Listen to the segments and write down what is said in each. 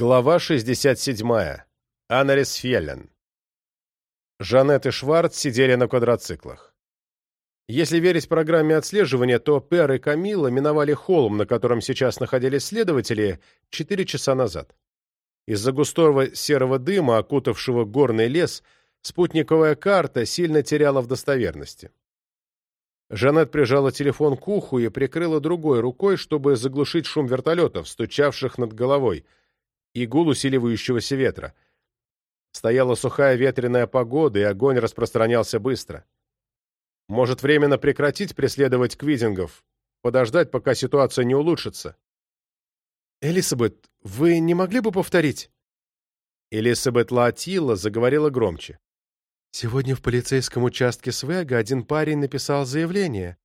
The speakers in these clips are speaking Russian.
Глава 67. Анарис Феллен. Жанет и Шварц сидели на квадроциклах. Если верить программе отслеживания, то Пер и Камила миновали холм, на котором сейчас находились следователи, четыре часа назад. Из-за густого серого дыма, окутавшего горный лес, спутниковая карта сильно теряла в достоверности. Жанет прижала телефон к уху и прикрыла другой рукой, чтобы заглушить шум вертолетов, стучавших над головой – Игул усиливающего ветра. Стояла сухая ветреная погода, и огонь распространялся быстро. Может, временно прекратить преследовать квидингов, подождать, пока ситуация не улучшится. «Элисабет, вы не могли бы повторить?» Элисабет Латила заговорила громче. «Сегодня в полицейском участке Свега один парень написал заявление.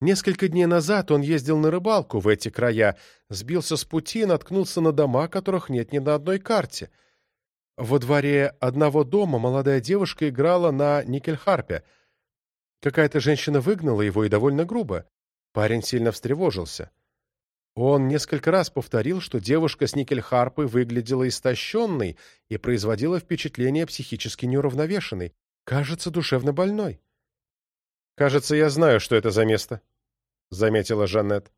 Несколько дней назад он ездил на рыбалку в эти края, сбился с пути и наткнулся на дома, которых нет ни на одной карте. Во дворе одного дома молодая девушка играла на никельхарпе. Какая-то женщина выгнала его и довольно грубо. Парень сильно встревожился. Он несколько раз повторил, что девушка с никельхарпой выглядела истощенной и производила впечатление психически неуравновешенной, кажется, душевно больной. «Кажется, я знаю, что это за место», — заметила Жанет.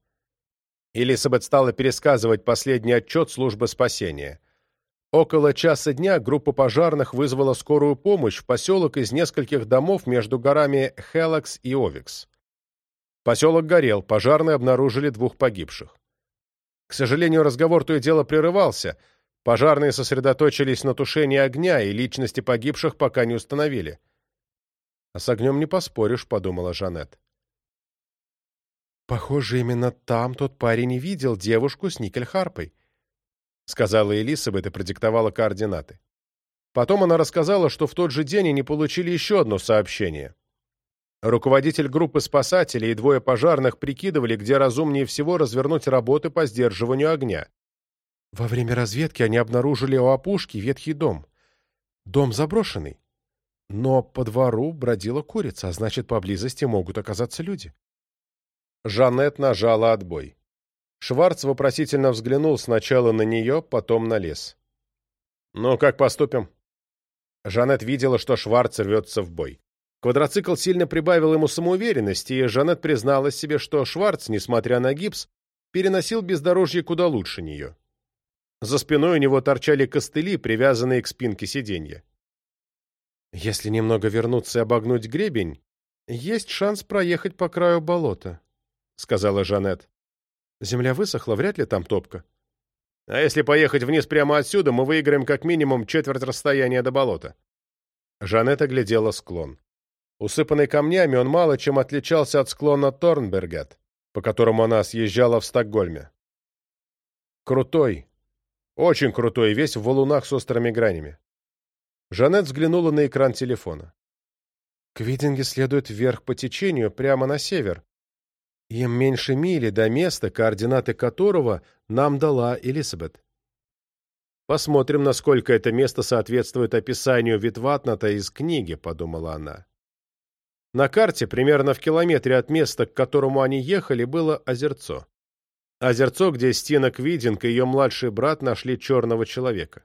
Элисабет стала пересказывать последний отчет службы спасения. Около часа дня группа пожарных вызвала скорую помощь в поселок из нескольких домов между горами Хелакс и Овикс. Поселок горел, пожарные обнаружили двух погибших. К сожалению, разговор то и дело прерывался. Пожарные сосредоточились на тушении огня, и личности погибших пока не установили с огнем не поспоришь», — подумала Жанет. «Похоже, именно там тот парень и видел девушку с никель-харпой», — сказала Элисабет и продиктовала координаты. Потом она рассказала, что в тот же день они получили еще одно сообщение. Руководитель группы спасателей и двое пожарных прикидывали, где разумнее всего развернуть работы по сдерживанию огня. Во время разведки они обнаружили у опушки ветхий дом. Дом заброшенный. Но по двору бродила курица, а значит, поблизости могут оказаться люди. Жанет нажала отбой. Шварц вопросительно взглянул сначала на нее, потом на лес. «Ну, как поступим?» Жанет видела, что Шварц рвется в бой. Квадроцикл сильно прибавил ему самоуверенности, и Жанет призналась себе, что Шварц, несмотря на гипс, переносил бездорожье куда лучше нее. За спиной у него торчали костыли, привязанные к спинке сиденья. Если немного вернуться и обогнуть гребень, есть шанс проехать по краю болота», — сказала Жанет. «Земля высохла, вряд ли там топка». «А если поехать вниз прямо отсюда, мы выиграем как минимум четверть расстояния до болота». Жанет оглядела склон. Усыпанный камнями, он мало чем отличался от склона Торнбергет, по которому она съезжала в Стокгольме. Крутой, очень крутой, весь в валунах с острыми гранями. Жанет взглянула на экран телефона. Квитинги следуют вверх по течению, прямо на север. Им меньше мили до места, координаты которого нам дала Элисабет. «Посмотрим, насколько это место соответствует описанию Витватната из книги», — подумала она. На карте, примерно в километре от места, к которому они ехали, было озерцо. Озерцо, где Стина Квидинг и ее младший брат нашли черного человека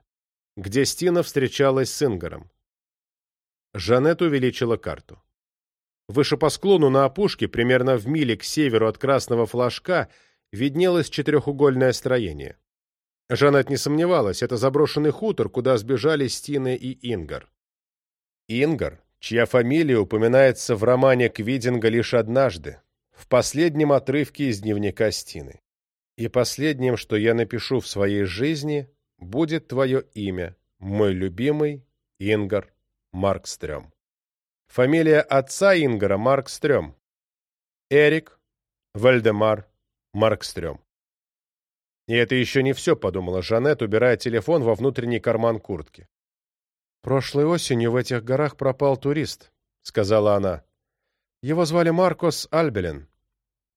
где Стина встречалась с Ингаром. Жанет увеличила карту. Выше по склону на опушке, примерно в миле к северу от красного флажка, виднелось четырехугольное строение. Жанет не сомневалась, это заброшенный хутор, куда сбежали Стина и Ингар. Ингар, чья фамилия упоминается в романе Квидинга лишь однажды, в последнем отрывке из дневника Стины. И последним, что я напишу в своей жизни, будет твое имя, мой любимый Ингар Маркстрём. Фамилия отца Ингара Маркстрём. Эрик Вальдемар Маркстрём. И это еще не все, подумала Жанет, убирая телефон во внутренний карман куртки. «Прошлой осенью в этих горах пропал турист», — сказала она. «Его звали Маркос Альбелин.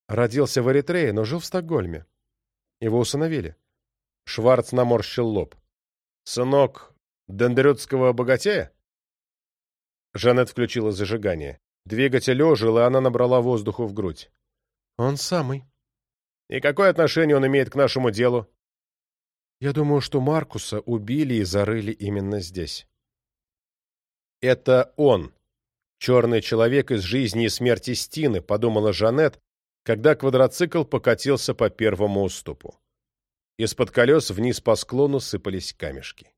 Родился в Эритрее, но жил в Стокгольме. Его усыновили. Шварц наморщил лоб. «Сынок Дендеретского богатея?» Жанет включила зажигание. Двигатель ожил, и она набрала воздуху в грудь. «Он самый». «И какое отношение он имеет к нашему делу?» «Я думаю, что Маркуса убили и зарыли именно здесь». «Это он, черный человек из жизни и смерти Стины», — подумала Жанет, когда квадроцикл покатился по первому уступу. Из-под колес вниз по склону сыпались камешки.